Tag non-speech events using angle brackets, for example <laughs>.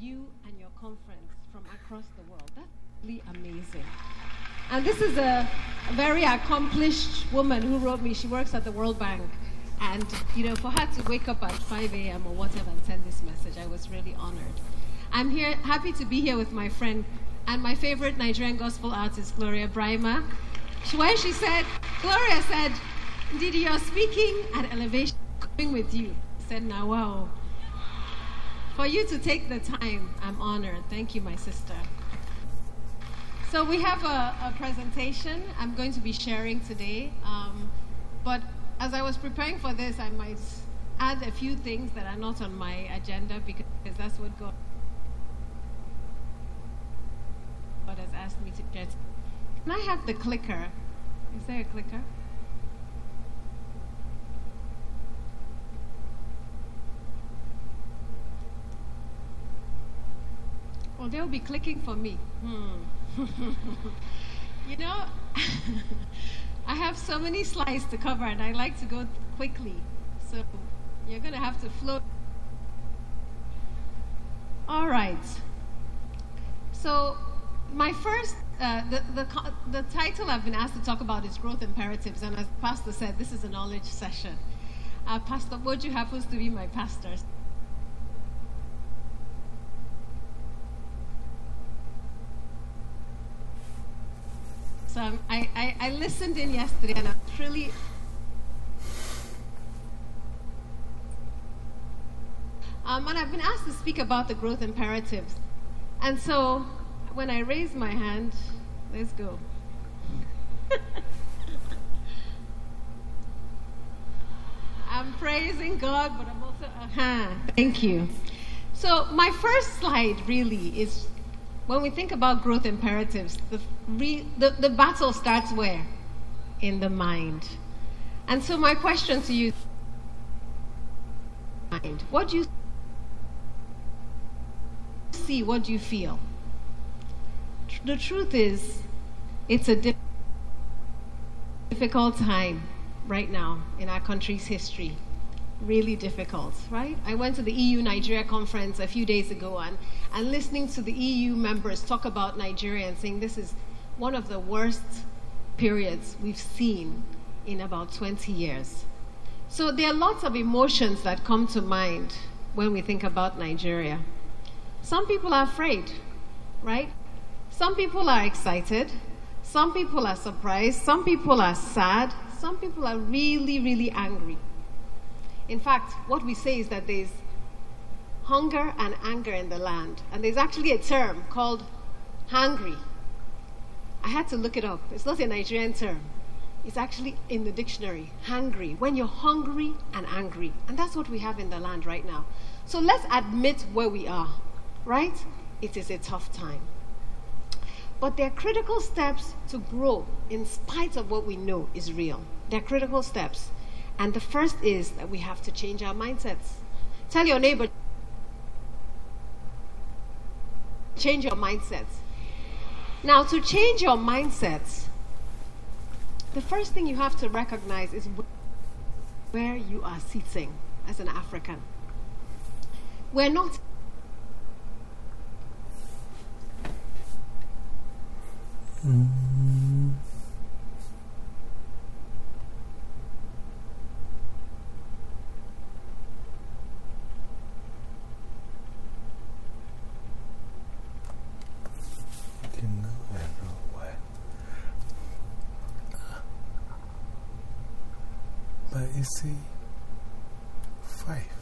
you and your conference from across the world. That's really amazing. And this is a, a very accomplished woman who wrote me. She works at the World Bank. And, you know, for her to wake up at 5 a.m. or whatever and send this message, I was really honored. I'm here, happy to be here with my friend and my favorite Nigerian gospel artist, Gloria Brima. When she said, Gloria said, Did you're speaking at Elevation, coming with you. I said, now, wow. For you to take the time, I'm honored. Thank you, my sister. So we have a, a presentation I'm going to be sharing today. Um, but as I was preparing for this, I might add a few things that are not on my agenda because that's what God God has asked me to get. Can I have the clicker? Is there a clicker? They'll be clicking for me. Hmm. <laughs> you know, <laughs> I have so many slides to cover and I like to go quickly. So you're going to have to flow. All right. So my first, uh, the, the, the title I've been asked to talk about is growth imperatives. And as Pastor said, this is a knowledge session. Uh, pastor Boju happens to be my pastor. So I, I, I listened in yesterday and I was really Um, and I've been asked to speak about the growth imperatives. And so when I raise my hand, let's go. <laughs> I'm praising God, but I'm also, uh-huh. Thank you. So my first slide really is when we think about growth imperatives, the, re, the, the battle starts where? In the mind. And so, my question to you mind. What do you see? What do you feel? The truth is, it's a difficult time right now in our country's history really difficult, right? I went to the EU Nigeria conference a few days ago and, and listening to the EU members talk about Nigeria and saying this is one of the worst periods we've seen in about 20 years. So there are lots of emotions that come to mind when we think about Nigeria. Some people are afraid, right? Some people are excited. Some people are surprised. Some people are sad. Some people are really, really angry. In fact, what we say is that there's hunger and anger in the land. And there's actually a term called hangry. I had to look it up. It's not a Nigerian term. It's actually in the dictionary. Hangry. When you're hungry and angry. And that's what we have in the land right now. So let's admit where we are, right? It is a tough time. But there are critical steps to grow in spite of what we know is real. There are critical steps. And the first is that we have to change our mindsets. Tell your neighbor, change your mindsets. Now, to change your mindsets, the first thing you have to recognize is where you are sitting as an African. We're not mm. But you see, five.